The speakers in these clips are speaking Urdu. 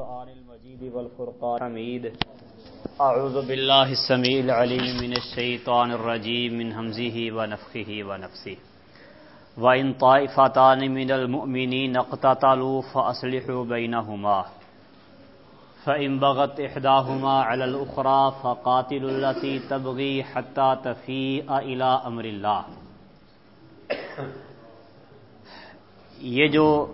القرآن المجيد والفرقان. حميد. أعوذ بالله السميع العليم من الشيطان الرجيم، من همزه ونفخه ونفسه. وإن طائفتان من المؤمنين اقتتلوا فأصلحوا بينهما. فإن بغت إحداهما على الأخرى فقاتلوا التي تبغي حتى تفيء إلى أمر الله. یہ جو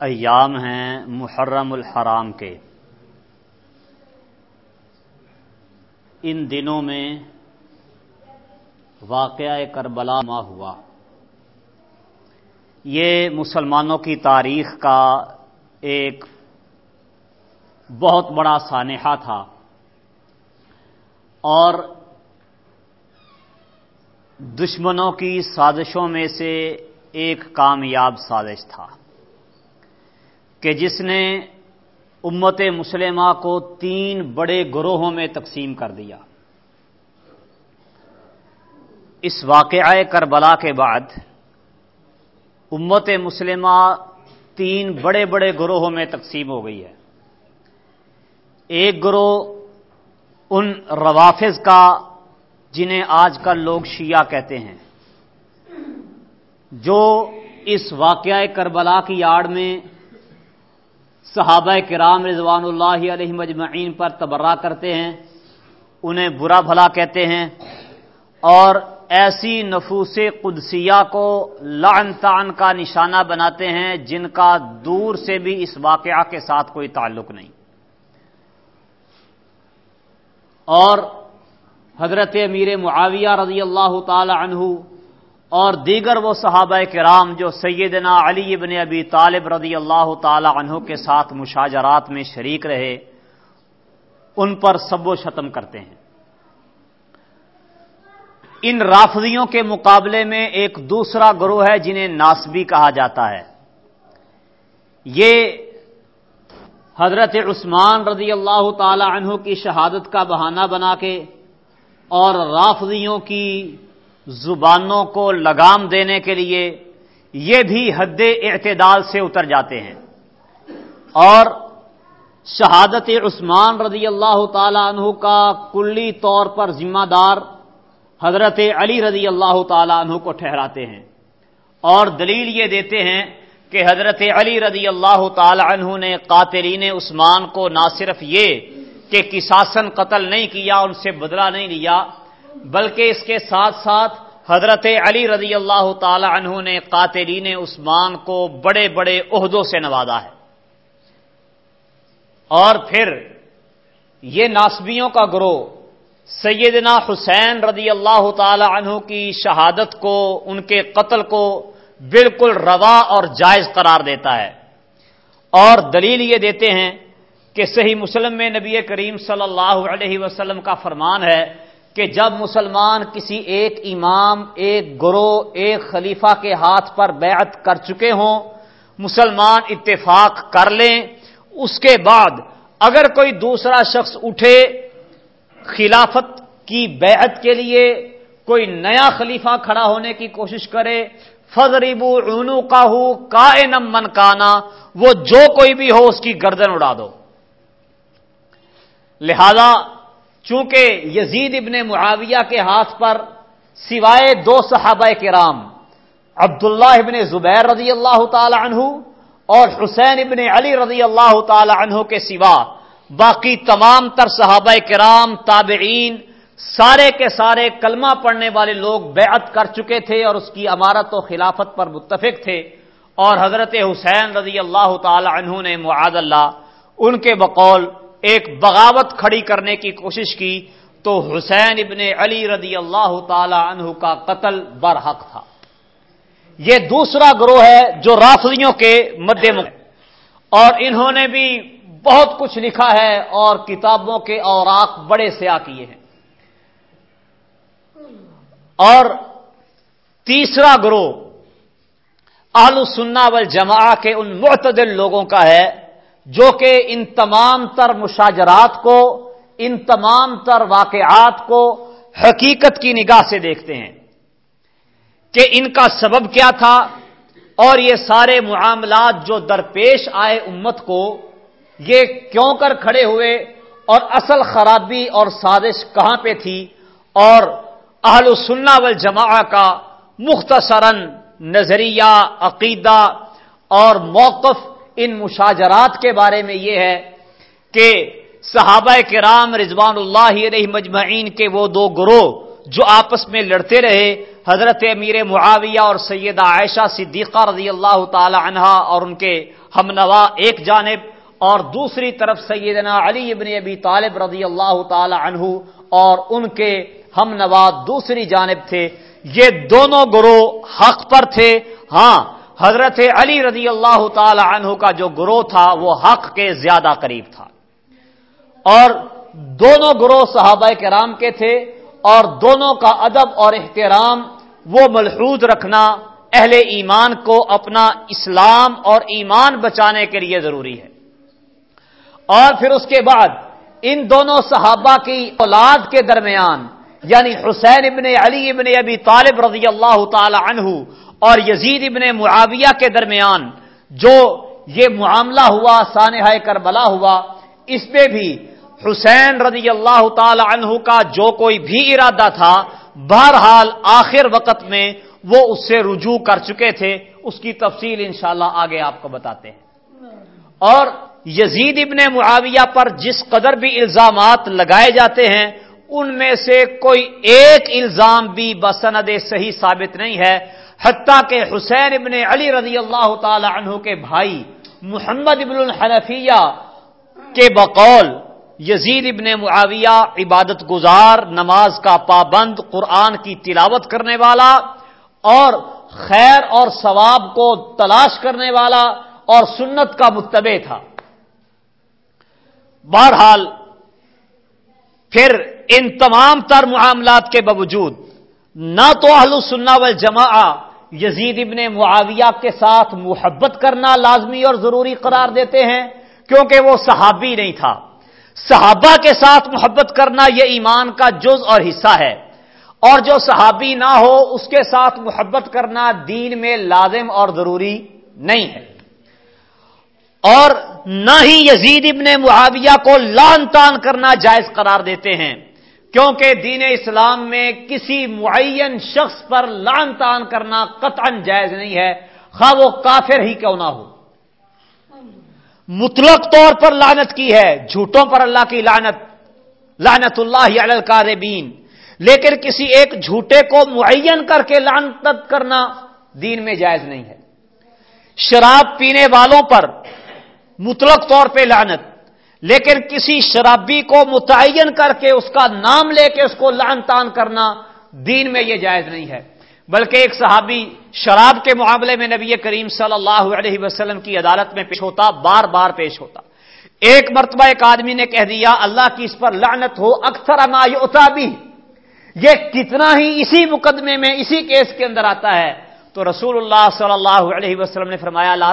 ایام ہیں محرم الحرام کے۔ ان دنوں میں واقعہ کربلا ما ہوا۔ یہ مسلمانوں کی تاریخ کا ایک بہت بڑا سانحہ تھا۔ اور دشمنوں کی سازشوں میں سے ایک کامیاب سازش تھا۔ کہ جس نے امت مسلمہ کو تین بڑے گروہوں میں تقسیم کر دیا۔ اس واقعہ کربلا کے بعد امت مسلمہ تین بڑے بڑے گروہوں میں تقسیم ہو گئی ہے۔ ایک گروہ ان روافظ کا جنہیں آج کل لوگ شیعہ کہتے ہیں، جو اس واقعہ کربلا کی آڑ میں صحابہ کرام رضوان اللہ علیہ مجمعین پر تبرہ کرتے ہیں، انہیں برا بھلا کہتے ہیں، اور ایسی نفوس قدسیہ کو لعن تعن کا نشانہ بناتے ہیں جن کا دور سے بھی اس واقعہ کے ساتھ کوئی تعلق نہیں۔ اور حضرت امیر معاویہ رضی اللہ تعالی عنہ اور دیگر وہ صحابہ کرام جو سیدنا علی ابن ابی طالب رضی اللہ تعالی عنہ کے ساتھ مشاجرات میں شریک رہے، ان پر سب و شتم کرتے ہیں۔ ان رافضیوں کے مقابلے میں ایک دوسرا گروہ ہے جنہیں ناسبی کہا جاتا ہے۔ یہ حضرت عثمان رضی اللہ تعالی عنہ کی شہادت کا بہانہ بنا کے اور رافضیوں کی زبانوں کو لگام دینے کے لیے یہ بھی حد اعتدال سے اتر جاتے ہیں۔ اور شہادت عثمان رضی اللہ تعالی عنہ کا کلی طور پر ذمہ دار حضرت علی رضی اللہ تعالی عنہ کو ٹھہراتے ہیں۔ اور دلیل یہ دیتے ہیں کہ حضرت علی رضی اللہ تعالی عنہ نے قاتلین عثمان کو نہ صرف یہ کہ کساسن قتل نہیں کیا، ان سے بدلہ نہیں لیا بلکہ اس کے ساتھ ساتھ حضرت علی رضی اللہ تعالی عنہ نے قاتلین عثمان کو بڑے بڑے عہدوں سے نوازا ہے۔ اور پھر یہ ناسبیوں کا گروہ سیدنا حسین رضی اللہ تعالی عنہ کی شہادت کو، ان کے قتل کو بالکل روا اور جائز قرار دیتا ہے۔ اور دلیل یہ دیتے ہیں کہ صحیح مسلم میں نبی کریم صلی اللہ علیہ وسلم کا فرمان ہے کہ جب مسلمان کسی ایک امام، ایک گروہ، ایک خلیفہ کے ہاتھ پر بیعت کر چکے ہوں، مسلمان اتفاق کر لیں، اس کے بعد اگر کوئی دوسرا شخص اٹھے خلافت کی بیعت کے لیے، کوئی نیا خلیفہ کھڑا ہونے کی کوشش کرے فضریبو اونو کا ہو کا من کانا وہ جو کوئی بھی ہو اس کی گردن اڑا دو۔ لہذا چونکہ یزید ابن معاویہ کے ہاتھ پر سوائے دو صحابہ کرام، عبداللہ ابن زبیر رضی اللہ تعالی عنہ اور حسین ابن علی رضی اللہ تعالی عنہ کے سوا باقی تمام تر صحابہ کرام، تابعین، سارے کے سارے کلمہ پڑھنے والے لوگ بیعت کر چکے تھے اور اس کی امارت و خلافت پر متفق تھے اور حضرت حسین رضی اللہ تعالی عنہ نے معاد اللہ ان کے بقول ایک بغاوت کھڑی کرنے کی کوشش کی تو حسین ابن علی رضی اللہ تعالی عنہ کا قتل برحق تھا۔ یہ دوسرا گروہ ہے جو رافضیوں کے مد اور انہوں نے بھی بہت کچھ لکھا ہے اور کتابوں کے اوراق بڑے سیاہ کیے ہیں۔ اور تیسرا گروہ آل سننا والجماع کے ان معتدل لوگوں کا ہے۔ جو کہ ان تمام تر مشاجرات کو، ان تمام تر واقعات کو حقیقت کی نگاہ سے دیکھتے ہیں کہ ان کا سبب کیا تھا اور یہ سارے معاملات جو درپیش آئے امت کو، یہ کیوں کر کھڑے ہوئے اور اصل خرابی اور سازش کہاں پہ تھی اور اہل سننا والجماع کا مختصراً نظریہ، عقیدہ اور موقف ان مشاجرات کے بارے میں یہ ہے کہ صحابہ کرام رضوان اللہ علیہ مجمعین کے وہ دو گروہ جو آپس میں لڑتے رہے، حضرت امیر معاویہ اور سیدہ عائشہ صدیقہ رضی اللہ تعالی عنہا اور ان کے ہم نوا ایک جانب اور دوسری طرف سیدنا علی ابن ابی طالب رضی اللہ تعالی عنہ اور ان کے ہم نوا دوسری جانب تھے۔ یہ دونوں گروہ حق پر تھے۔ ہاں حضرت علی رضی اللہ تعالی عنہ کا جو گروہ تھا، وہ حق کے زیادہ قریب تھا۔ اور دونوں گروہ صحابہ کرام کے تھے اور دونوں کا ادب اور احترام وہ ملحوظ رکھنا، اہل ایمان کو اپنا اسلام اور ایمان بچانے کے لیے ضروری ہے۔ اور پھر اس کے بعد ان دونوں صحابہ کی اولاد کے درمیان یعنی حسین ابن علی ابن ابی طالب رضی اللہ تعالی عنہ اور یزید ابن معاویہ کے درمیان جو یہ معاملہ ہوا سانحہ کربلا ہوا، اس میں بھی حسین رضی اللہ تعالی عنہ کا جو کوئی بھی ارادہ تھا، بہرحال آخر وقت میں وہ اس سے رجوع کر چکے تھے۔ اس کی تفصیل انشاءاللہ آگے آپ کو بتاتے ہیں۔ اور یزید ابن معاویہ پر جس قدر بھی الزامات لگائے جاتے ہیں، ان میں سے کوئی ایک الزام بھی بسند صحیح ثابت نہیں ہے۔ حتیٰ کہ حسین ابن علی رضی اللہ تعالی عنہ کے بھائی محمد ابن الحنفیہ کے بقول یزید ابن معاویہ عبادت گزار، نماز کا پابند، قرآن کی تلاوت کرنے والا اور خیر اور ثواب کو تلاش کرنے والا اور سنت کا متبع تھا۔ بہرحال پھر ان تمام تر معاملات کے باوجود نہ تو اہل سننا و جمع یزید ابن معاویہ کے ساتھ محبت کرنا لازمی اور ضروری قرار دیتے ہیں، کیونکہ وہ صحابی نہیں تھا۔ صحابہ کے ساتھ محبت کرنا یہ ایمان کا جز اور حصہ ہے۔ اور جو صحابی نہ ہو، اس کے ساتھ محبت کرنا دین میں لازم اور ضروری نہیں ہے۔ اور نہ ہی یزید ابن معاویہ کو لان تان کرنا جائز قرار دیتے ہیں۔ کیونکہ دین اسلام میں کسی معین شخص پر لان تان کرنا قطعا جائز نہیں ہے، خواہ وہ کافر ہی کیوں نہ ہو۔ مطلق طور پر لانت کی ہے، جھوٹوں پر اللہ کی لانت لانت اللہ الکاربین لیکن کسی ایک جھوٹے کو معین کر کے لانت کرنا دین میں جائز نہیں ہے۔ شراب پینے والوں پر مطلق طور پہ لانت لیکن کسی شرابی کو متعین کر کے اس کا نام لے کے اس کو لان تان کرنا دین میں یہ جائز نہیں ہے۔ بلکہ ایک صحابی شراب کے معاملے میں نبی کریم صلی اللہ علیہ وسلم کی عدالت میں پیش ہوتا، بار بار پیش ہوتا۔ ایک مرتبہ ایک آدمی نے کہہ دیا، اللہ کی اس پر لعنت ہو، اکثر اما بھی یہ کتنا ہی اسی مقدمے میں، اسی کیس کے اندر آتا ہے۔ تو رسول اللہ صلی اللہ علیہ وسلم نے فرمایا، لا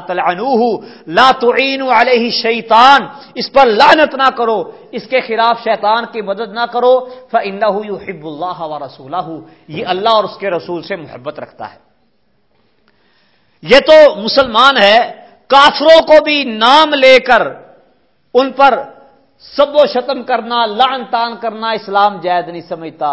لا تعینوا علیہ شیطان، اس پر لعنت نہ کرو، اس کے خلاف شیطان کی مدد نہ کرو يحب اللہ و یہ اللہ اور اس کے رسول سے محبت رکھتا ہے۔ یہ تو مسلمان ہے، کافروں کو بھی نام لے کر ان پر سب و شتم کرنا لان تان کرنا اسلام جائز نہیں سمجھتا۔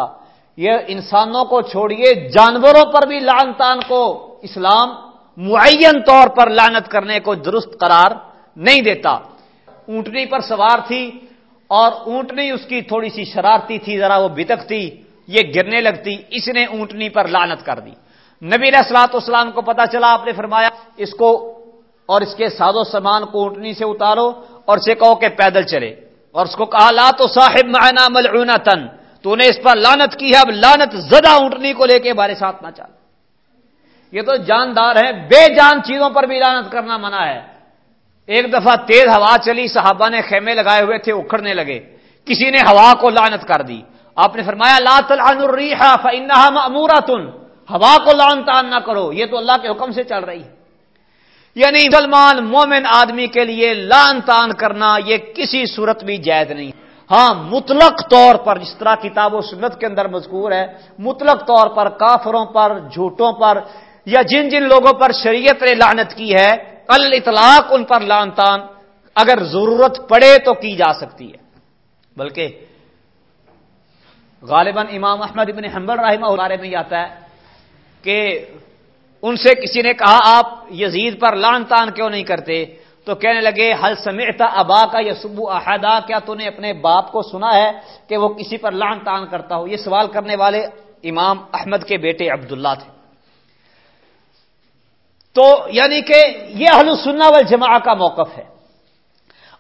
یہ انسانوں کو چھوڑیے، جانوروں پر بھی لان تان کو، اسلام معین طور پر لانت کرنے کو درست قرار نہیں دیتا۔ اونٹنی پر سوار تھی اور اونٹنی اس کی تھوڑی سی شرارتی تھی، ذرا وہ بتکتی یہ گرنے لگتی، اس نے اونٹنی پر لانت کر دی۔ نبی اسلات اسلام کو پتا چلا، آپ نے فرمایا، اس کو اور اس کے ساز و سامان کو اونٹنی سے اتارو اور اسے کہو کہ پیدل چلے۔ اور اس کو کہا، لا تو صاحب معنا ملعونہ تن تو نے اس پر لانت کی ہے، اب لانت زدہ اونٹنی کو لے کے بارے ساتھ نہ چال یہ تو جاندار ہے بے جان چیزوں پر بھی لانت کرنا منع ہے۔ ایک دفعہ تیز ہوا چلی، صحابہ نے خیمے لگائے ہوئے تھے، اکھڑنے لگے۔ کسی نے ہوا کو لانت کر دی۔ آپ نے فرمایا، لا تلعن الریح فانها مامورۃ ہوا کو لان تان نہ کرو، یہ تو اللہ کے حکم سے چل رہی۔ ہے یعنی مسلمان، مومن آدمی کے لیے لان تان کرنا، یہ کسی صورت بھی جائز نہیں۔ ہاں مطلق طور پر جس طرح کتاب و سنت کے اندر مذکور ہے، مطلق طور پر کافروں پر، جھوٹوں پر یا جن جن لوگوں پر شریعت نے لانت کی ہے، الاطلاق ان پر لان تان اگر ضرورت پڑے تو کی جا سکتی ہے۔ بلکہ غالباً امام احمد ابن حنبل رحمہ بارے میں آتا ہے کہ ان سے کسی نے کہا، آپ یزید پر لان تان کیوں نہیں کرتے؟ تو کہنے لگے حل سمعت ابا کا یا سبو احدا؟ کیا تو نے اپنے باپ کو سنا ہے کہ وہ کسی پر لان تان کرتا ہو؟ یہ سوال کرنے والے امام احمد کے بیٹے عبداللہ تھے۔ تو یعنی کہ یہ اہل سننا والجماع کا موقف ہے۔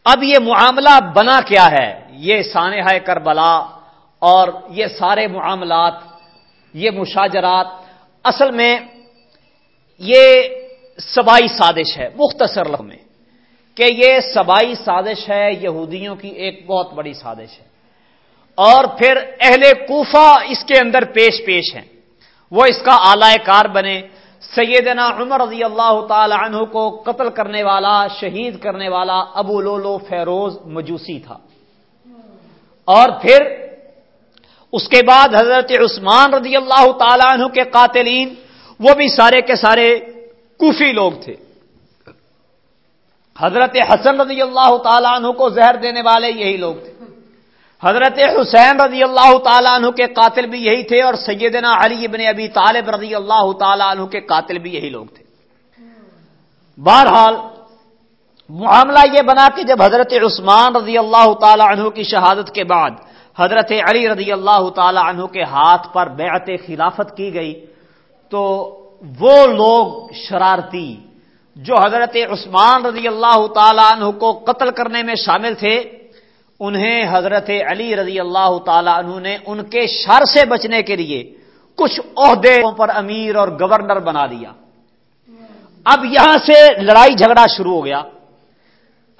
اب یہ معاملہ بنا کیا ہے؟ یہ سانحہ کربلا اور یہ سارے معاملات، یہ مشاجرات، اصل میں یہ سبائی سازش ہے، مختصر لفظ میں۔ کہ یہ سبائی سازش ہے، یہودیوں کی ایک بہت بڑی سازش ہے۔ اور پھر اہل کوفہ اس کے اندر پیش پیش ہیں۔ وہ اس کا اعلی کار بنے۔ سیدنا عمر رضی اللہ تعالی عنہ کو قتل کرنے والا، شہید کرنے والا ابو لولو فیروز مجوسی تھا۔ اور پھر اس کے بعد حضرت عثمان رضی اللہ تعالی عنہ کے قاتلین، وہ بھی سارے کے سارے کوفی لوگ تھے۔ حضرت حسن رضی اللہ تعالیٰ عنہ کو زہر دینے والے یہی لوگ تھے۔ حضرت حسین رضی اللہ تعالیٰ عنہ کے قاتل بھی یہی تھے اور سیدنا علی ابن ابی طالب رضی اللہ تعالیٰ عنہ کے قاتل بھی یہی لوگ تھے۔ بہرحال، معاملہ یہ بنا کہ جب حضرت عثمان رضی اللہ تعالیٰ عنہ کی شہادت کے بعد حضرت علی رضی اللہ تعالیٰ عنہ کے ہاتھ پر بیعت خلافت کی گئی تو وہ لوگ شرارتی جو حضرت عثمان رضی اللہ تعالیٰ عنہ کو قتل کرنے میں شامل تھے، انہیں حضرت علی رضی اللہ تعالیٰ عنہ نے ان کے شر سے بچنے کے لیے کچھ عہدے پر امیر اور گورنر بنا دیا۔ اب یہاں سے لڑائی جھگڑا شروع ہو گیا۔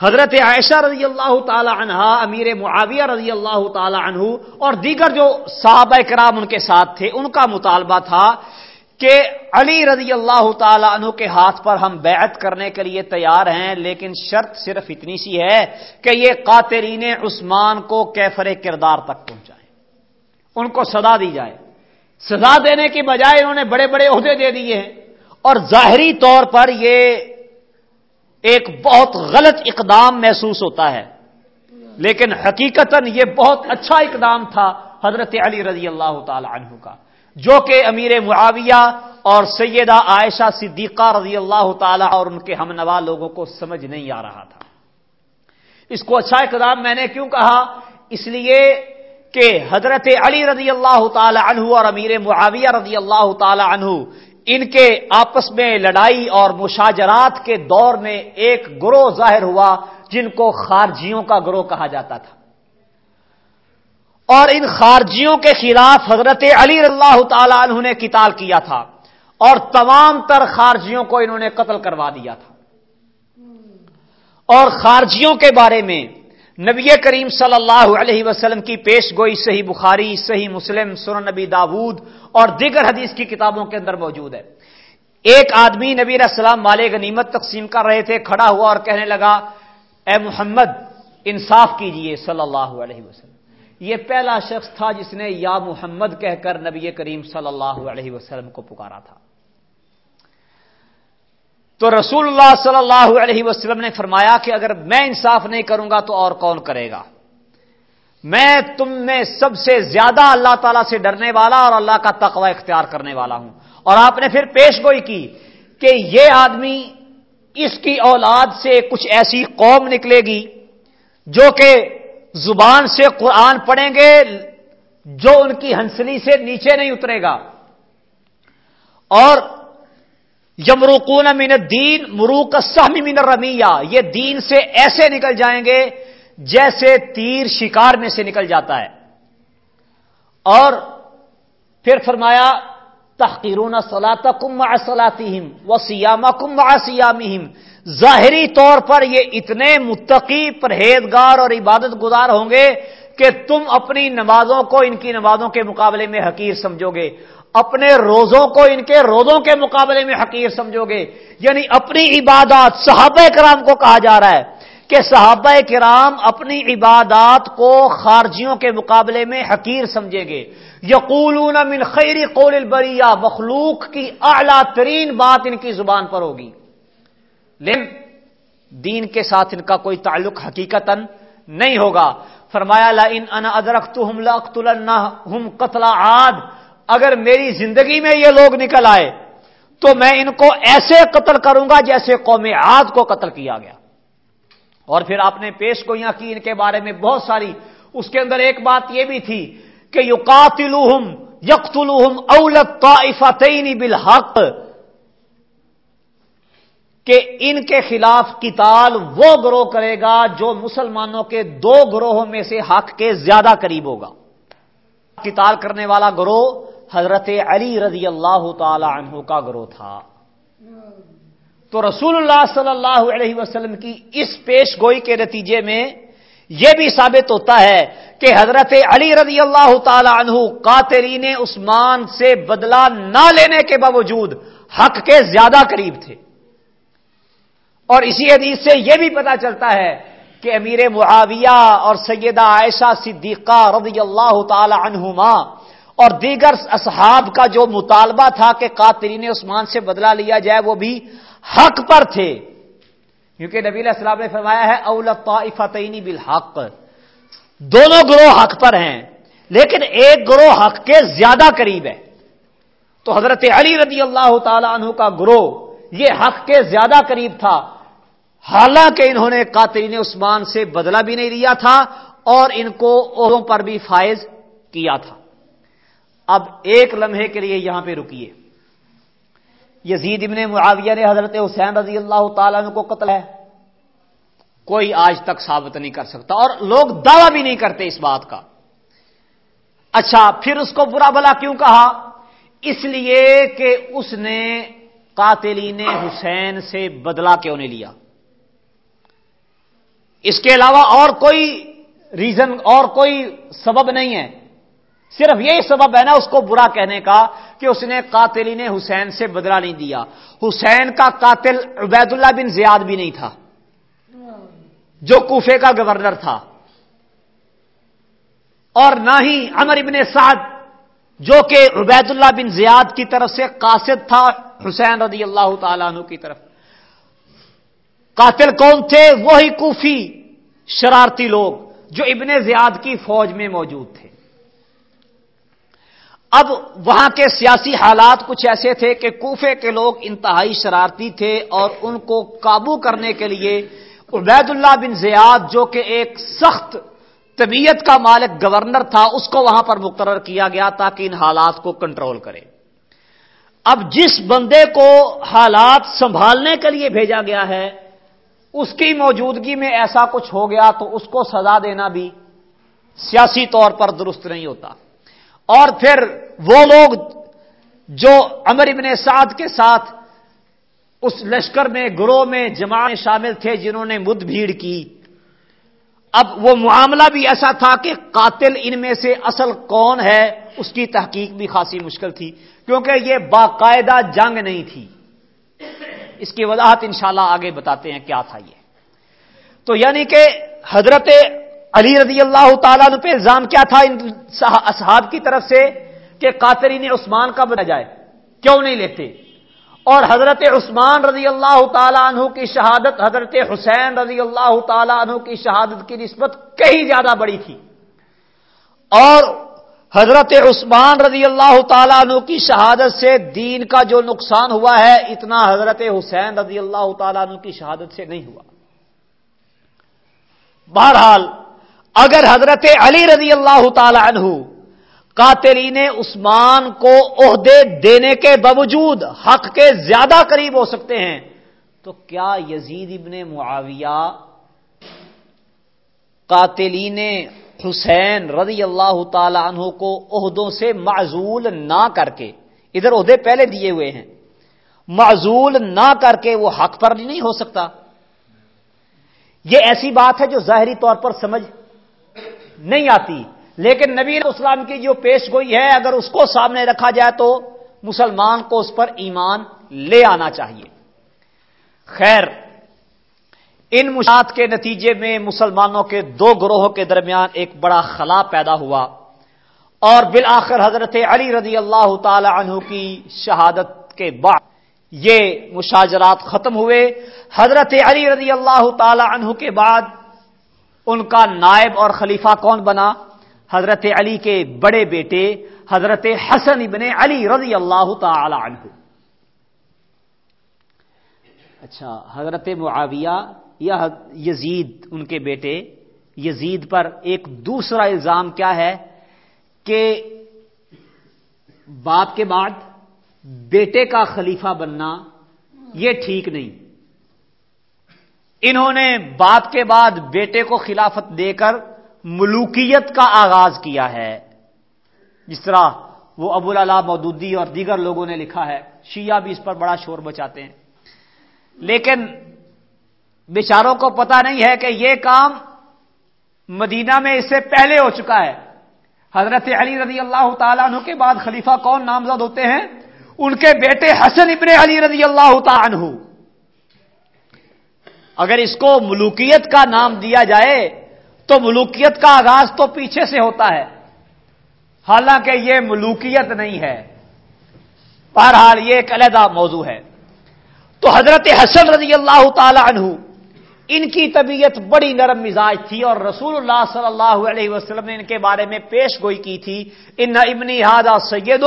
حضرت عائشہ رضی اللہ تعالی عنہ امیر معاویہ رضی اللہ تعالی عنہ اور دیگر جو صحابہ کرام ان کے ساتھ تھے، ان کا مطالبہ تھا کہ علی رضی اللہ تعالی عنہ کے ہاتھ پر ہم بیعت کرنے کے لیے تیار ہیں، لیکن شرط صرف اتنی سی ہے کہ یہ قاترین عثمان کو کیفر کردار تک پہنچائیں۔ ان کو سزا دی جائے۔ سزا دینے کی بجائے انہوں نے بڑے بڑے عہدے دے دیے ہیں۔ اور ظاہری طور پر یہ ایک بہت غلط اقدام محسوس ہوتا ہے۔ لیکن حقیقت یہ بہت اچھا اقدام تھا حضرت علی رضی اللہ تعالی عنہ کا۔ جو کہ امیر معاویہ اور سیدہ عائشہ صدیقہ رضی اللہ تعالی اور ان کے ہم نوا لوگوں کو سمجھ نہیں آ رہا تھا۔ اس کو اچھا اقدام میں نے کیوں کہا؟ اس لیے کہ حضرت علی رضی اللہ تعالی عنہ اور امیر معاویہ رضی اللہ تعالی عنہ ان کے آپس میں لڑائی اور مشاجرات کے دور میں ایک گروہ ظاہر ہوا جن کو خارجیوں کا گروہ کہا جاتا تھا۔ اور ان خارجیوں کے خلاف حضرت علی اللہ تعالی عنہ نے کتال کیا تھا اور تمام تر خارجیوں کو انہوں نے قتل کروا دیا تھا۔ اور خارجیوں کے بارے میں نبی کریم صلی اللہ علیہ وسلم کی پیش گوئی صحیح بخاری، صحیح مسلم سر نبی داود اور دیگر حدیث کی کتابوں کے اندر موجود ہے۔ ایک آدمی نبی السلام مال غنیمت تقسیم کر رہے تھے، کھڑا ہوا اور کہنے لگا، اے محمد، انصاف کیجیے صلی اللہ علیہ وسلم یہ پہلا شخص تھا جس نے یا محمد کہہ کر نبی کریم صلی اللہ علیہ وسلم کو پکارا تھا۔ تو رسول اللہ صلی اللہ علیہ وسلم نے فرمایا کہ اگر میں انصاف نہیں کروں گا تو اور کون کرے گا؟ میں تم میں سب سے زیادہ اللہ تعالی سے ڈرنے والا اور اللہ کا تقوی اختیار کرنے والا ہوں۔ اور آپ نے پھر پیش گوئی کی کہ یہ آدمی اس کی اولاد سے کچھ ایسی قوم نکلے گی جو کہ زبان سے قرآن پڑھیں گے، جو ان کی ہنسلی سے نیچے نہیں اترے گا۔ اور یمروکون من الدین مروک سہم من الرمیہ۔ یہ دین سے ایسے نکل جائیں گے جیسے تیر شکار میں سے نکل جاتا ہے۔ اور پھر فرمایا، تحقیرون سلاتا کم سلاتی و سیامہ کم سیام ظاہری طور پر یہ اتنے متقی پرہیزگار اور عبادت گزار ہوں گے کہ تم اپنی نمازوں کو ان کی نمازوں کے مقابلے میں حقیر سمجھو گے۔ اپنے روزوں کو ان کے روزوں کے مقابلے میں حقیر سمجھو گے۔ یعنی اپنی عبادات صحابہ کرام کو کہا جا رہا ہے کہ صحابہ کرام اپنی عبادات کو خارجیوں کے مقابلے میں حقیر سمجھیں گے۔ یقولون من خیری قول البریہ، مخلوق کی اعلی ترین بات ان کی زبان پر ہوگی۔ لیکن دین کے ساتھ ان کا کوئی تعلق حقیقت نہیں ہوگا۔ فرمایا لا ان انا ادرخت ہم قتل عاد، اگر میری زندگی میں یہ لوگ نکل آئے، تو میں ان کو ایسے قتل کروں گا جیسے قوم عاد کو قتل کیا گیا۔ اور پھر آپ نے پیش گوئیاں کی ان کے بارے میں بہت ساری۔ اس کے اندر ایک بات یہ بھی تھی کہ یو یقتلوہم اولت طائفتین بالحق کہ ان کے خلاف قتال وہ گروہ کرے گا جو مسلمانوں کے دو گروہوں میں سے حق کے زیادہ قریب ہوگا۔ قتال کرنے والا گروہ حضرت علی رضی اللہ تعالی عنہ کا گروہ تھا۔ تو رسول اللہ صلی اللہ علیہ وسلم کی اس پیش گوئی کے نتیجے میں یہ بھی ثابت ہوتا ہے کہ حضرت علی رضی اللہ تعالی عنہ قاتلین عثمان سے بدلہ نہ لینے کے باوجود حق کے زیادہ قریب تھے۔ اور اسی حدیث سے یہ بھی پتا چلتا ہے کہ امیر معاویہ اور سیدہ عائشہ صدیقہ رضی اللہ تعالی عنہما اور دیگر اصحاب کا جو مطالبہ تھا کہ قاتلین عثمان سے بدلہ لیا جائے وہ بھی حق پر تھے۔ کیونکہ نبی علیہ السلام نے فرمایا ہے اولت طائفتین بالحق۔ دونوں گروہ حق پر ہیں، لیکن ایک گروہ حق کے زیادہ قریب ہے۔ تو حضرت علی رضی اللہ تعالی عنہ کا گروہ یہ حق کے زیادہ قریب تھا۔ حالانکہ انہوں نے قاتلین عثمان سے بدلہ بھی نہیں لیا تھا اور ان کو عہدوں پر بھی فائز کیا تھا۔ اب ایک لمحے کے لیے یہاں پہ رکیے۔ یزید ابن معاویہ نے حضرت حسین رضی اللہ تعالیٰ کو قتل ہے۔ کوئی آج تک ثابت نہیں کر سکتا اور لوگ دعوی بھی نہیں کرتے اس بات کا۔ اچھا پھر اس کو برا بلا کیوں کہا؟ اس لیے کہ اس نے قاتلین حسین سے بدلہ کیوں نہیں لیا؟ اس کے علاوہ اور کوئی ریزن اور کوئی سبب نہیں ہے۔ صرف یہی سبب ہے نا اس کو برا کہنے کا کہ اس نے قاتلین حسین سے بدلہ نہیں دیا۔ حسین کا قاتل عبید اللہ بن زیاد بھی نہیں تھا۔ جو کوفے کا گورنر تھا۔ اور نہ ہی امر ابن سعد، جو کہ عبید اللہ بن زیاد کی طرف سے قاصد تھا حسین رضی اللہ تعالیٰ عنہ کی طرف۔ قاتل کون تھے، وہی کوفی شرارتی لوگ جو ابن زیاد کی فوج میں موجود تھے۔ اب وہاں کے سیاسی حالات کچھ ایسے تھے کہ کوفے کے لوگ انتہائی شرارتی تھے اور ان کو قابو کرنے کے لیے عبید اللہ بن زیاد جو کہ ایک سخت طبیعت کا مالک گورنر تھا، اس کو وہاں پر مقرر کیا گیا تاکہ ان حالات کو کنٹرول کرے۔ اب جس بندے کو حالات سنبھالنے کے لیے بھیجا گیا ہے اس کی موجودگی میں ایسا کچھ ہو گیا تو اس کو سزا دینا بھی سیاسی طور پر درست نہیں ہوتا۔ اور پھر وہ لوگ جو امر ابن سعد کے ساتھ اس لشکر میں، گروہ میں جماع شامل تھے جنہوں نے مد بھیڑ کی۔ اب وہ معاملہ بھی ایسا تھا کہ قاتل ان میں سے اصل کون ہے، اس کی تحقیق بھی خاصی مشکل تھی، کیونکہ یہ باقاعدہ جنگ نہیں تھی۔ اس کی وضاحت انشاءاللہ آگے بتاتے ہیں کیا تھا یہ۔ تو یعنی کہ حضرت علی رضی اللہ تعالیٰ پہ الزام کیا تھا ان اصحاب کی طرف سے کہ قاترین عثمان کا بنا جائے۔ کیوں نہیں لیتے؟ اور حضرت عثمان رضی اللہ تعالیٰ عنہ کی شہادت، حضرت حسین رضی اللہ تعالیٰ عنہ کی شہادت کی نسبت کہیں زیادہ بڑی تھی۔ اور حضرت عثمان رضی اللہ تعالیٰ عنہ کی شہادت سے دین کا جو نقصان ہوا ہے، اتنا حضرت حسین رضی اللہ تعالیٰ عنہ کی شہادت سے نہیں ہوا۔ بہرحال، اگر حضرت علی رضی اللہ تعالی عنہ قاتلین عثمان کو عہدے دینے کے باوجود حق کے زیادہ قریب ہو سکتے ہیں، تو کیا یزید ابن معاویہ قاتلین حسین رضی اللہ تعالی عنہ کو عہدوں سے معزول نہ کر کے، ادھر عہدے پہلے دیے ہوئے ہیں، معزول نہ کر کے وہ حق پر نہیں ہو سکتا۔ یہ ایسی بات ہے جو ظاہری طور پر سمجھ نہیں آتی۔ لیکن نبی اسلام کی جو پیش گوئی ہے، اگر اس کو سامنے رکھا جائے تو مسلمان کو اس پر ایمان لے آنا چاہیے۔ خیر ان مشاعت کے نتیجے میں مسلمانوں کے دو گروہوں کے درمیان ایک بڑا خلا پیدا ہوا اور بالآخر حضرت علی رضی اللہ تعالی عنہ کی شہادت کے بعد یہ مشاجرات ختم ہوئے۔ حضرت علی رضی اللہ تعالی عنہ کے بعد ان کا نائب اور خلیفہ کون بنا؟ حضرت علی کے بڑے بیٹے حضرت حسن ابن علی رضی اللہ تعالی عنہ۔ اچھا حضرت معاویہ یا یزید، ان کے بیٹے، یزید پر ایک دوسرا الزام کیا ہے کہ باپ کے بعد بیٹے کا خلیفہ بننا یہ ٹھیک نہیں۔ انہوں نے باپ کے بعد بیٹے کو خلافت دے کر ملوکیت کا آغاز کیا ہے۔ جس طرح وہ ابو اللہ مودودی اور دیگر لوگوں نے لکھا ہے، شیعہ بھی اس پر بڑا شور بچاتے ہیں۔ لیکن بیچاروں کو پتا نہیں ہے کہ یہ کام مدینہ میں اس سے پہلے ہو چکا ہے۔ حضرت علی رضی اللہ تعالیٰ عنہ کے بعد خلیفہ کون نامزد ہوتے ہیں؟ ان کے بیٹے حسن ابن علی رضی اللہ تعالیٰ عنہ۔ اگر اس کو ملوکیت کا نام دیا جائے، تو ملوکیت کا آغاز تو پیچھے سے ہوتا ہے۔ حالانکہ یہ ملوکیت نہیں ہے۔ بہرحال یہ ایک علیحدہ موضوع ہے۔ تو حضرت حسن رضی اللہ تعالی عنہ ان کی طبیعت بڑی نرم مزاج تھی اور رسول اللہ صلی اللہ علیہ وسلم نے ان کے بارے میں پیش گوئی کی تھی، ان ابنی ہادا سید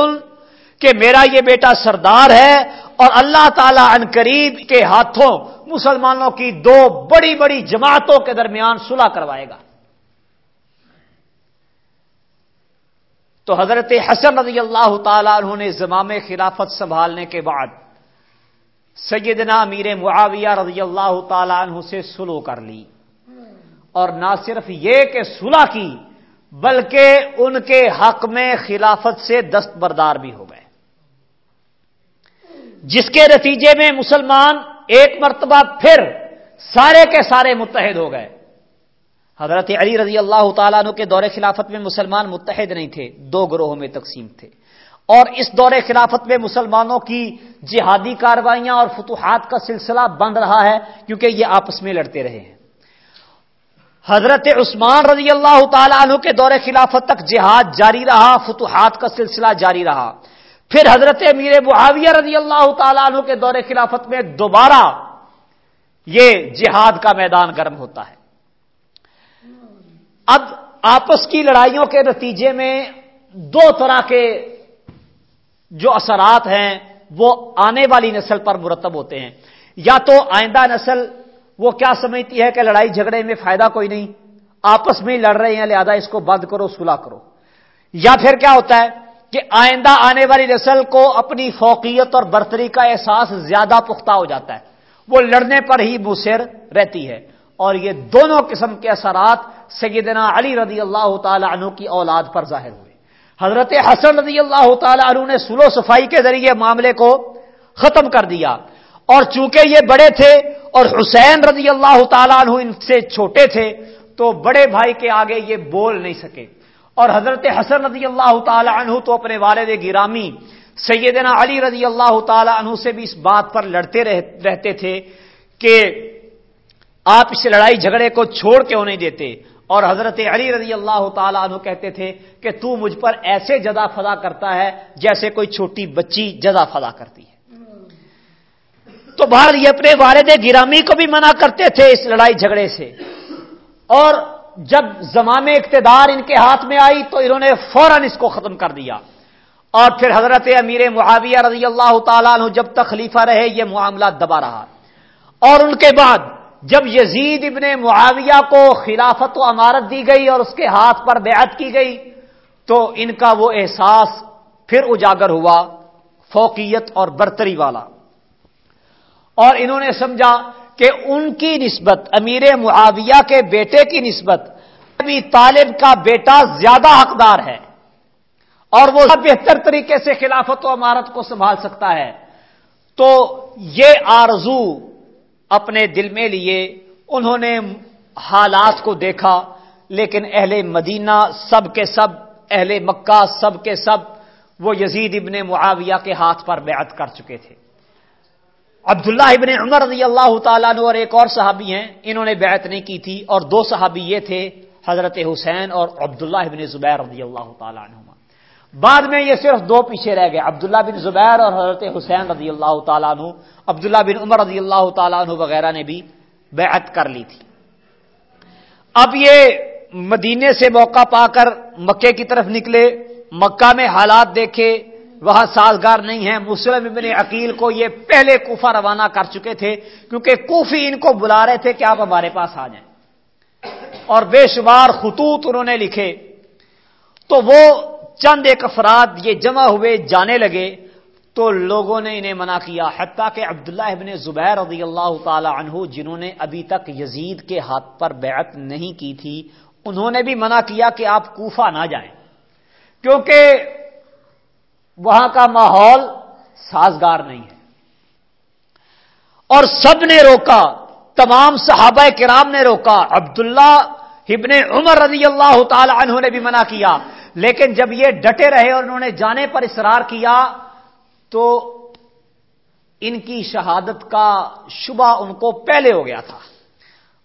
کہ میرا یہ بیٹا سردار ہے اور اللہ تعالی عن قریب کے ہاتھوں مسلمانوں کی دو بڑی بڑی جماعتوں کے درمیان صلح کروائے گا. تو حضرت حسن رضی اللہ تعالی عنہ نے زمام خلافت سنبھالنے کے بعد سیدنا امیر معاویہ رضی اللہ تعالی عنہ سے سلو کر لی۔ اور نہ صرف یہ کہ سلح کی، بلکہ ان کے حق میں خلافت سے دستبردار بھی ہو گئے۔ جس کے نتیجے میں مسلمان ایک مرتبہ پھر سارے کے سارے متحد ہو گئے۔ حضرت علی رضی اللہ تعالیٰ عنہ کے دور خلافت میں مسلمان متحد نہیں تھے، دو گروہوں میں تقسیم تھے۔ اور اس دور خلافت میں مسلمانوں کی جہادی کاروائیاں اور فتوحات کا سلسلہ بند رہا ہے کیونکہ یہ آپس میں لڑتے رہے ہیں۔ حضرت عثمان رضی اللہ تعالی عنہ کے دور خلافت تک جہاد جاری رہا، فتوحات کا سلسلہ جاری رہا۔ پھر حضرت امیر معاویہ رضی اللہ تعالیٰ عنہ کے دور خلافت میں دوبارہ یہ جہاد کا میدان گرم ہوتا ہے۔ اب آپس کی لڑائیوں کے نتیجے میں دو طرح کے جو اثرات ہیں، وہ آنے والی نسل پر مرتب ہوتے ہیں۔ یا تو آئندہ نسل وہ کیا سمجھتی ہے کہ لڑائی جھگڑے میں فائدہ کوئی نہیں، آپس میں لڑ رہے ہیں، لہذا اس کو بند کرو سلا کرو۔ یا پھر کیا ہوتا ہے کہ آئندہ آنے والی نسل کو اپنی فوقیت اور برتری کا احساس زیادہ پختہ ہو جاتا ہے۔ وہ لڑنے پر ہی مصر رہتی ہے۔ اور یہ دونوں قسم کے اثرات سیدنا علی رضی اللہ تعالی عنہ کی اولاد پر ظاہر ہوئے حضرت حسن رضی اللہ تعالی عنہ نے سلو صفائی کے ذریعے معاملے کو ختم کر دیا اور چونکہ یہ بڑے تھے اور حسین رضی اللہ تعالیٰ عنہ ان سے چھوٹے تھے تو بڑے بھائی کے آگے یہ بول نہیں سکے اور حضرت حسن رضی اللہ تعالی عنہ تو اپنے والد گرامی سیدنا علی رضی اللہ تعالی عنہ سے بھی اس بات پر لڑتے رہتے تھے کہ آپ اس لڑائی جھگڑے کو چھوڑ کیوں نہیں دیتے اور حضرت علی رضی اللہ تعالیٰ عنہ کہتے تھے کہ تو مجھ پر ایسے جدا فدا کرتا ہے جیسے کوئی چھوٹی بچی جدا فدا کرتی ہے۔ تو باہر یہ اپنے والد گرامی کو بھی منع کرتے تھے اس لڑائی جھگڑے سے۔ اور جب زمام اقتدار ان کے ہاتھ میں آئی تو انہوں نے فوراً اس کو ختم کر دیا۔ اور پھر حضرت امیر معاویہ رضی اللہ تعالیٰ عنہ جب تک خلیفہ رہے یہ معاملہ دبا رہا۔ اور ان کے بعد جب یزید ابن معاویہ کو خلافت و امارت دی گئی اور اس کے ہاتھ پر بیعت کی گئی، تو ان کا وہ احساس پھر اجاگر ہوا، فوقیت اور برتری والا۔ اور انہوں نے سمجھا کہ ان کی نسبت، امیر معاویہ کے بیٹے کی نسبت ابھی طالب کا بیٹا زیادہ حقدار ہے اور وہ بہتر طریقے سے خلافت و امارت کو سنبھال سکتا ہے۔ تو یہ آرزو اپنے دل میں لیے، انہوں نے حالات کو دیکھا، لیکن اہل مدینہ سب کے سب، اہل مکہ سب کے سب وہ یزید ابن معاویہ کے ہاتھ پر بیعت کر چکے تھے۔ عبداللہ ابن عمر رضی اللہ تعالیٰ عنہ اور ایک اور صحابی ہیں، انہوں نے بیعت نہیں کی تھی، اور دو صحابی یہ تھے، حضرت حسین اور عبداللہ ابن زبیر رضی اللہ تعالیٰ عنہ بعد میں یہ صرف دو پیچھے رہ گئے، عبداللہ بن زبیر اور حضرت حسین رضی اللہ تعالیٰ عنہ، عبداللہ بن عمر رضی اللہ تعالیٰ عنہ وغیرہ نے بھی بیعت کر لی تھی۔ اب یہ مدینے سے موقع پا کر مکے کی طرف نکلے، مکہ میں حالات دیکھے، وہاں سازگار نہیں ہے مسلم ابن عقیل کو یہ پہلے کوفہ روانہ کر چکے تھے، کیونکہ کوفی ان کو بلا رہے تھے کہ آپ ہمارے پاس آ جائیں۔ اور بے شمار خطوط انہوں نے لکھے۔ تو وہ چند ایک افراد یہ جمع ہوئے جانے لگے تو لوگوں نے انہیں منع کیا، حتیٰ کہ عبداللہ ابن زبیر رضی اللہ تعالی عنہ، جنہوں نے ابھی تک یزید کے ہاتھ پر بیعت نہیں کی تھی، انہوں نے بھی منع کیا کہ آپ کوفہ نہ جائیں۔ کیونکہ وہاں کا ماحول سازگار نہیں ہے۔ اور سب نے روکا، تمام صحابہ کرام نے روکا، عبداللہ ابن عمر رضی اللہ تعالی عنہ نے بھی منع کیا۔ لیکن جب یہ ڈٹے رہے اور انہوں نے جانے پر اصرار کیا تو ان کی شہادت کا شبہ ان کو پہلے ہو گیا تھا۔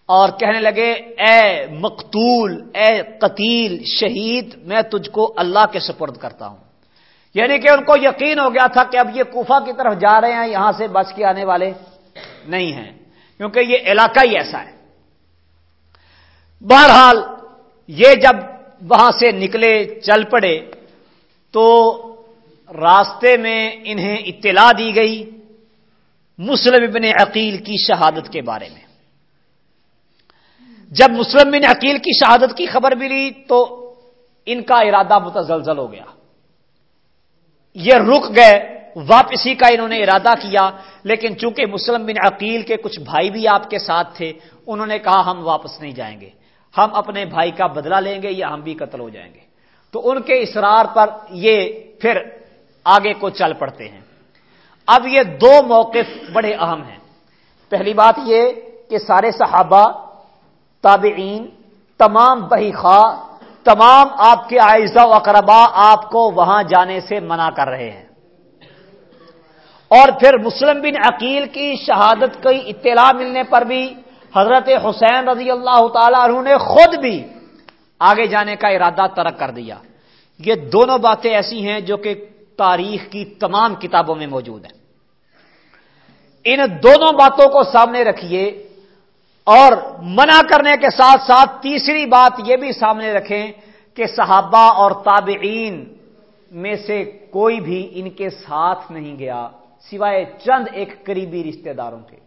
اور کہنے لگے، اے مقتول، اے قتیل، شہید، میں تجھ کو اللہ کے سپرد کرتا ہوں۔ یعنی کہ ان کو یقین ہو گیا تھا کہ اب یہ کوفہ کی طرف جا رہے ہیں، یہاں سے بچ کے آنے والے نہیں ہیں۔ کیونکہ یہ علاقہ ہی ایسا ہے۔ بہرحال یہ جب وہاں سے نکلے، چل پڑے، تو راستے میں انہیں اطلاع دی گئی مسلم ابن عقیل کی شہادت کے بارے میں۔ جب مسلم بن عقیل کی شہادت کی خبر ملی تو ان کا ارادہ متزلزل ہو گیا۔ یہ رک گئے واپسی کا انہوں نے ارادہ کیا، لیکن چونکہ مسلم بن عقیل کے کچھ بھائی بھی آپ کے ساتھ تھے، انہوں نے کہا ہم واپس نہیں جائیں گے۔ ہم اپنے بھائی کا بدلہ لیں گے یا ہم بھی قتل ہو جائیں گے۔ تو ان کے اسرار پر یہ پھر آگے کو چل پڑتے ہیں۔ اب یہ دو موقف بڑے اہم ہیں۔ پہلی بات یہ کہ سارے صحابہ، تابعین، تمام بہی خواہ، تمام آپ کے آئزہ و اقربا آپ کو وہاں جانے سے منع کر رہے ہیں۔ اور پھر مسلم بن عقیل کی شہادت کی اطلاع ملنے پر بھی حضرت حسین رضی اللہ تعالی عنہ نے خود بھی آگے جانے کا ارادہ ترک کر دیا۔ یہ دونوں باتیں ایسی ہیں جو کہ تاریخ کی تمام کتابوں میں موجود ہیں۔ ان دونوں باتوں کو سامنے رکھیے اور منع کرنے کے ساتھ ساتھ تیسری بات یہ بھی سامنے رکھیں کہ صحابہ اور تابعین میں سے کوئی بھی ان کے ساتھ نہیں گیا، سوائے چند ایک قریبی رشتہ داروں کے۔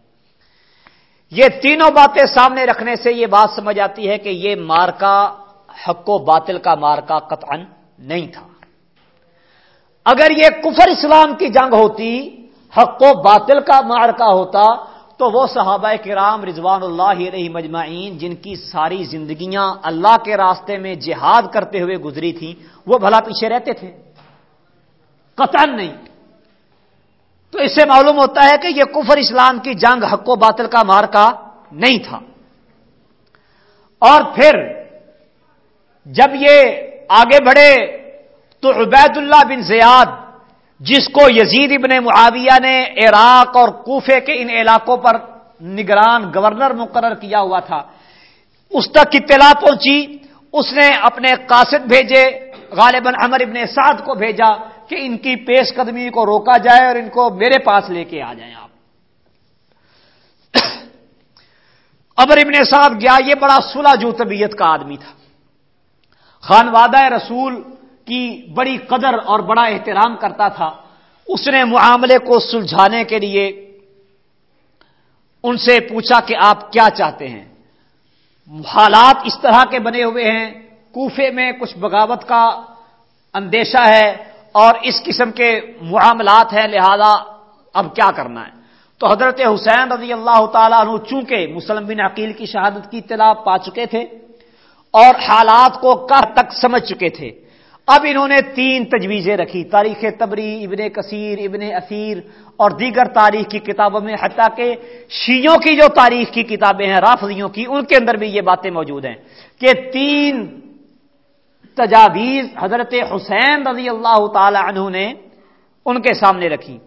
یہ تینوں باتیں سامنے رکھنے سے یہ بات سمجھ آتی ہے کہ یہ مارکا حق و باطل کا مارکا قطعا نہیں تھا۔ اگر یہ کفر اسلام کی جنگ ہوتی، حق و باطل کا مارکا ہوتا، تو وہ صحابہ کرام رضوان اللہ علیہ مجمعین، جن کی ساری زندگیاں اللہ کے راستے میں جہاد کرتے ہوئے گزری تھیں، وہ بھلا پیچھے رہتے تھے۔ قطعا نہیں۔ تو اس سے معلوم ہوتا ہے کہ یہ کفر اسلام کی جنگ حق و باطل کا مارکا نہیں تھا۔ اور پھر جب یہ آگے بڑھے تو عبید اللہ بن زیاد، جس کو یزید ابن معاویہ نے عراق اور کوفے کے ان علاقوں پر نگران گورنر مقرر کیا ہوا تھا، اس تک اطلاع پہنچی، اس نے اپنے قاصد بھیجے، غالباً عمر ابن سعد کو بھیجا۔ کہ ان کی پیش قدمی کو روکا جائے اور ان کو میرے پاس لے کے آ جائیں آپ۔ ابر ابن صاحب گیا، یہ بڑا سلا جو طبیعت کا آدمی تھا۔ خانوادہ رسول کی بڑی قدر اور بڑا احترام کرتا تھا۔ اس نے معاملے کو سلجھانے کے لیے ان سے پوچھا کہ آپ کیا چاہتے ہیں؟ حالات اس طرح کے بنے ہوئے ہیں۔ کوفے میں کچھ بغاوت کا اندیشہ ہے۔ اور اس قسم کے معاملات ہیں، لہذا اب کیا کرنا ہے؟ تو حضرت حسین رضی اللہ تعالیٰ عنہ چونکہ مسلم بن عقیل کی شہادت کی اطلاع پا چکے تھے اور حالات کو کہاں تک سمجھ چکے تھے، اب انہوں نے تین تجویزیں رکھی، تاریخ تبری، ابن کثیر، ابن اثیر اور دیگر تاریخ کی کتابوں میں، حتیٰ کہ شیوں کی جو تاریخ کی کتابیں ہیں، رافضیوں کی، ان کے اندر بھی یہ باتیں موجود ہیں کہ تین تجاویز حضرت حسین رضی اللہ تعالی عنہ نے ان کے سامنے رکھی۔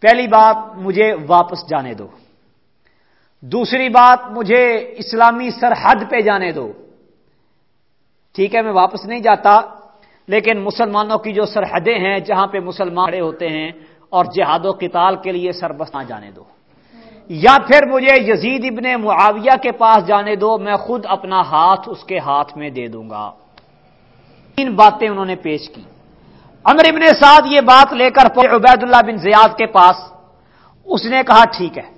پہلی بات، مجھے واپس جانے دو۔ دوسری بات، مجھے اسلامی سرحد پہ جانے دو۔ ٹھیک ہے، میں واپس نہیں جاتا، لیکن مسلمانوں کی جو سرحدیں ہیں، جہاں پہ مسلمان کھڑے ہوتے ہیں، اور جہاد و قتال کے لیے سربس نہ جانے دو۔ یا پھر مجھے یزید ابن معاویہ کے پاس جانے دو، میں خود اپنا ہاتھ اس کے ہاتھ میں دے دوں گا۔ تین باتیں انہوں نے پیش کی۔ امر ابن سعد یہ بات لے کر عبید اللہ بن زیاد کے پاس۔ اس نے کہا، ٹھیک ہے،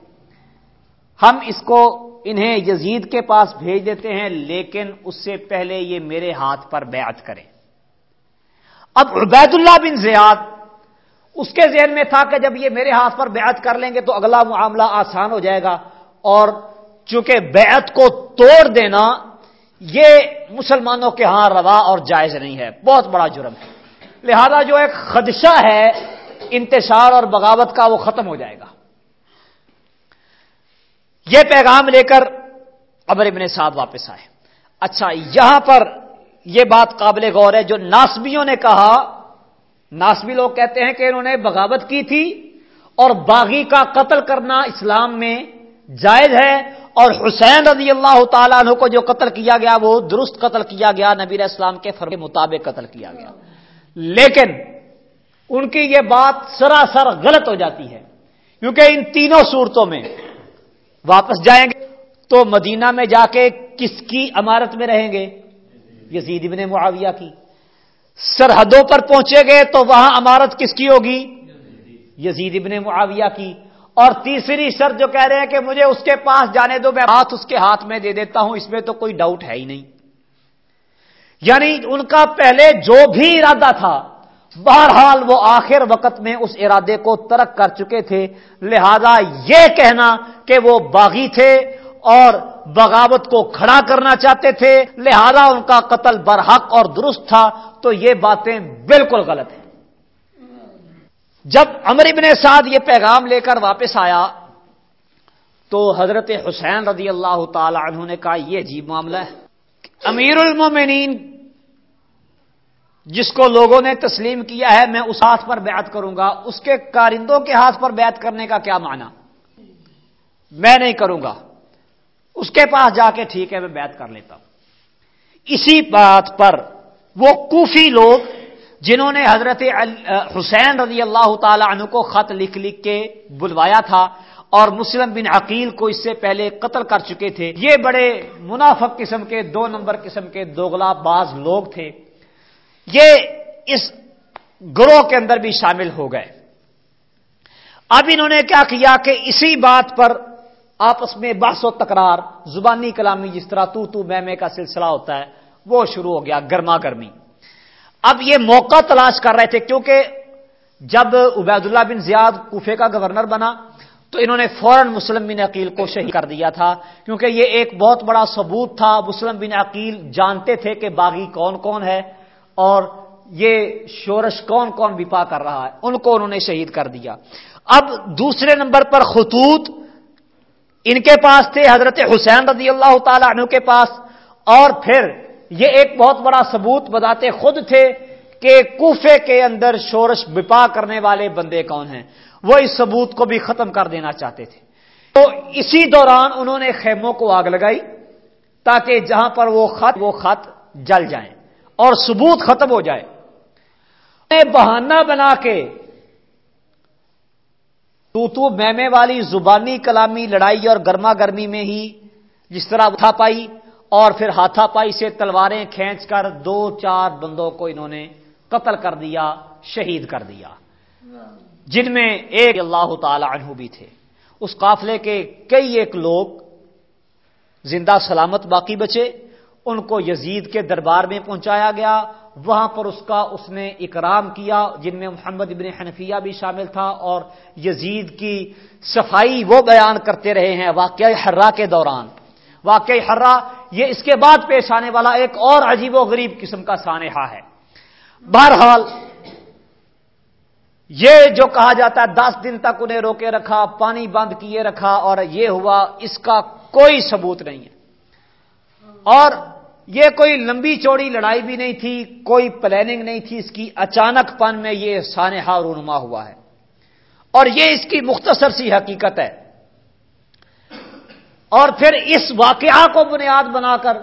ہم اس کو انہیں یزید کے پاس بھیج دیتے ہیں، لیکن اس سے پہلے یہ میرے ہاتھ پر بیعت کریں۔ اب عبید اللہ بن زیاد اس کے ذہن میں تھا کہ جب یہ میرے ہاتھ پر بیعت کر لیں گے تو اگلا معاملہ آسان ہو جائے گا اور چونکہ بیعت کو توڑ دینا یہ مسلمانوں کے ہاں روا اور جائز نہیں ہے، بہت بڑا جرم ہے۔ لہذا جو ایک خدشہ ہے، انتشار اور بغاوت کا وہ ختم ہو جائے گا۔ یہ پیغام لے کر ابر ابن صاحب واپس آئے۔ اچھا یہاں پر یہ بات قابل غور ہے، جو ناسبیوں نے کہا، ناسبی لوگ کہتے ہیں کہ انہوں نے بغاوت کی تھی اور باغی کا قتل کرنا اسلام میں جائز ہے اور حسین رضی اللہ تعالیٰ عنہ کو جو قتل کیا گیا، وہ درست قتل کیا گیا نبیر اسلام کے فرق مطابق قتل کیا گیا۔ لیکن ان کی یہ بات سراسر غلط ہو جاتی ہے، کیونکہ ان تینوں صورتوں میں واپس جائیں گے تو مدینہ میں جا کے کس کی عمارت میں رہیں گے؟ یزید ابن معاویہ کی۔ سرحدوں پر پہنچے گئے تو وہاں عمارت کس کی ہوگی؟ یزید ابن معاویہ کی۔ اور تیسری شرط جو کہہ رہے ہیں کہ مجھے اس کے پاس جانے دو، میں ہاتھ اس کے ہاتھ میں دے دیتا ہوں، اس میں تو کوئی ڈاؤٹ ہے ہی نہیں۔ یعنی ان کا پہلے جو بھی ارادہ تھا، بہرحال وہ آخر وقت میں اس ارادے کو ترک کر چکے تھے۔ لہذا یہ کہنا کہ وہ باغی تھے اور بغاوت کو کھڑا کرنا چاہتے تھے، لہذا ان کا قتل برحق اور درست تھا، تو یہ باتیں بالکل غلط ہیں۔ جب امر ابن سعد یہ پیغام لے کر واپس آیا تو حضرت حسین رضی اللہ تعالی عنہ نے کہا، یہ عجیب معاملہ ہے امیر المومنین جس کو لوگوں نے تسلیم کیا ہے، میں اس ہاتھ پر بیعت کروں گا، اس کے کارندوں کے ہاتھ پر بیعت کرنے کا کیا معنی؟ میں نہیں کروں گا۔ اس کے پاس جا کے ٹھیک ہے، میں بیعت کر لیتا ہوں۔ اسی بات پر وہ کوفی لوگ جنہوں نے حضرت حسین رضی اللہ تعالی عنہ کو خط لکھ لکھ کے بلوایا تھا اور مسلم بن عقیل کو اس سے پہلے قتل کر چکے تھے۔ یہ بڑے منافق قسم کے، دو نمبر قسم کے دوگلا باز لوگ تھے۔ یہ اس گروہ کے اندر بھی شامل ہو گئے۔ اب انہوں نے کیا کیا کہ اسی بات پر آپس میں بحث و تکرار، زبانی کلامی جس طرح تو تو میں میں کا سلسلہ ہوتا ہے، وہ شروع ہو گیا، گرما گرمی۔ اب یہ موقع تلاش کر رہے تھے کیونکہ جب عبید اللہ بن زیاد کوفے کا گورنر بنا تو انہوں نے فوراً مسلم بن عقیل کو شہید کر دیا تھا، کیونکہ یہ ایک بہت بڑا ثبوت تھا۔ مسلم بن عقیل جانتے تھے کہ باغی کون کون ہے اور یہ شورش کون کون بپا کر رہا ہے، ان کو انہوں نے شہید کر دیا۔ اب دوسرے نمبر پر خطوط۔ ان کے پاس تھے حضرت حسین رضی اللہ تعالی عنہ کے پاس اور پھر یہ ایک بہت بڑا ثبوت بتاتے خود تھے کہ کوفے کے اندر شورش بپا کرنے والے بندے کون ہیں؟ وہ اس ثبوت کو بھی ختم کر دینا چاہتے تھے۔ تو اسی دوران انہوں نے خیموں کو آگ لگائی تاکہ جہاں پر وہ خط وہ خط جل جائیں اور ثبوت ختم ہو جائے۔ بہانہ بنا کے تو تو میمے والی زبانی کلامی لڑائی اور گرما گرمی میں ہی جس طرح اٹھا پائی اور پھر ہاتھا پائی سے تلواریں کھینچ کر دو چار بندوں کو انہوں نے قتل کر دیا، شہید کر دیا۔ جن میں ایک اللہ تعالی عنہ بھی تھے۔ اس قافلے کے کئی ایک لوگ زندہ سلامت باقی بچے، ان کو یزید کے دربار میں پہنچایا گیا۔ وہاں پر اس کا اس نے اکرام کیا، جن میں محمد ابن حنفیہ بھی شامل تھا۔ اور یزید کی صفائی وہ بیان کرتے رہے ہیں واقعی حرا کے دوران۔ واقعی حرا، یہ اس کے بعد پیش آنے والا ایک اور عجیب و غریب قسم کا سانحہ ہے۔ بہرحال، یہ جو کہا جاتا ہے، دس دن تک انہیں روکے رکھا، پانی بند کیے رکھا، اور یہ ہوا، اس کا کوئی ثبوت نہیں ہے۔ اور یہ کوئی لمبی چوڑی لڑائی بھی نہیں تھی، کوئی پلاننگ نہیں تھی، اس کی اچانک پن میں یہ سانحہ رونما ہوا ہے۔ اور یہ اس کی مختصر سی حقیقت ہے۔ اور پھر اس واقعہ کو بنیاد بنا کر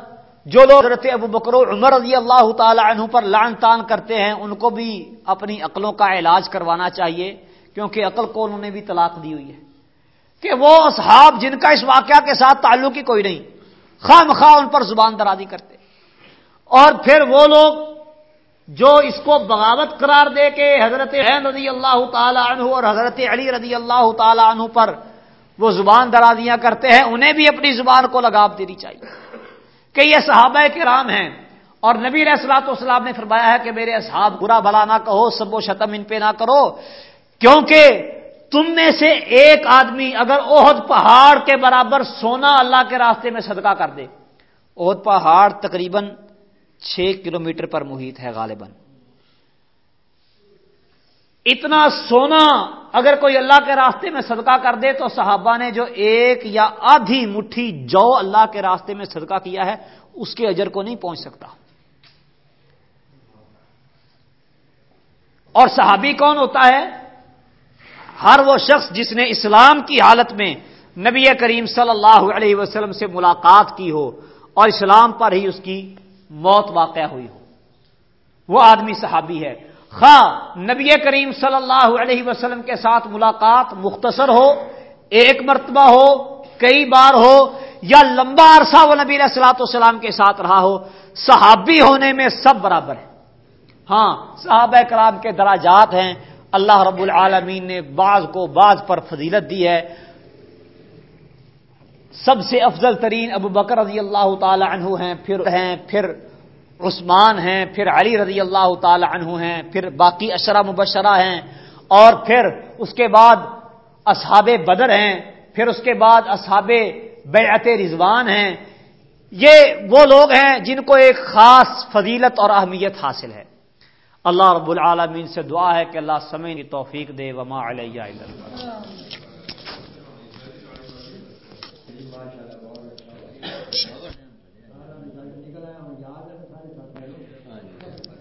جو لوگ حضرت ابو بکرو عمر رضی اللہ تعالی عنہ پر لان تان کرتے ہیں، ان کو بھی اپنی عقلوں کا علاج کروانا چاہیے، کیونکہ عقل کو انہوں نے بھی طلاق دی ہوئی ہے۔ کہ وہ اصحاب جن کا اس واقعہ کے ساتھ تعلق ہی کوئی نہیں، خواہ مخواہ ان پر زبان درازی کرتے۔ اور پھر وہ لوگ جو اس کو بغاوت قرار دے کے حضرت رضی اللہ تعالی عنہ اور حضرت علی رضی اللہ تعالی عنہ پر وہ زبان درازیاں کرتے ہیں، انہیں بھی اپنی زبان کو لگام دینی چاہیے۔ کہ یہ صحابہ کرام ہیں اور نبی علیہ السلاط والسلام نے فرمایا ہے کہ میرے اصحاب برا بلا نہ کہو، سب و شتم ان پہ نہ کرو، کیونکہ تم میں سے ایک آدمی اگر عہد پہاڑ کے برابر سونا اللہ کے راستے میں صدقہ کر دے۔ عہد پہاڑ تقریباً چھ کلومیٹر پر محیط ہے غالباً۔ اتنا سونا اگر کوئی اللہ کے راستے میں صدقہ کر دے تو صحابہ نے جو ایک یا آدھی مٹھی جو اللہ کے راستے میں صدقہ کیا ہے، اس کے اجر کو نہیں پہنچ سکتا۔ اور صحابی کون ہوتا ہے؟ ہر وہ شخص جس نے اسلام کی حالت میں نبی کریم صلی اللہ علیہ وسلم سے ملاقات کی ہو اور اسلام پر ہی اس کی موت واقع ہوئی ہو۔ وہ آدمی صحابی ہے۔ خواہ نبی کریم صلی اللہ علیہ وسلم کے ساتھ ملاقات مختصر ہو، ایک مرتبہ ہو، کئی بار ہو، یا لمبا عرصہ وہ نبی السلاۃ والسلام کے ساتھ رہا ہو، صحابی ہونے میں سب برابر ہے ہاں صحابہ کرام کے دراجات ہیں۔ اللہ رب العالمین نے بعض کو بعض پر فضیلت دی ہے۔ سب سے افضل ترین ابو بکر رضی اللہ تعالی عنہ ہیں، پھر ہیں، پھر عثمان ہیں، پھر علی رضی اللہ تعالی عنہ ہیں، پھر باقی اشرا مبشرہ ہیں، اور پھر اس کے بعد اصحاب بدر ہیں، پھر اس کے بعد اصحاب بیعت رضوان ہیں۔ یہ وہ لوگ ہیں جن کو ایک خاص فضیلت اور اہمیت حاصل ہے۔ اللہ رب العالمین سے دعا ہے کہ اللہ سمعنی توفیق دے، وما علیہ اللہ۔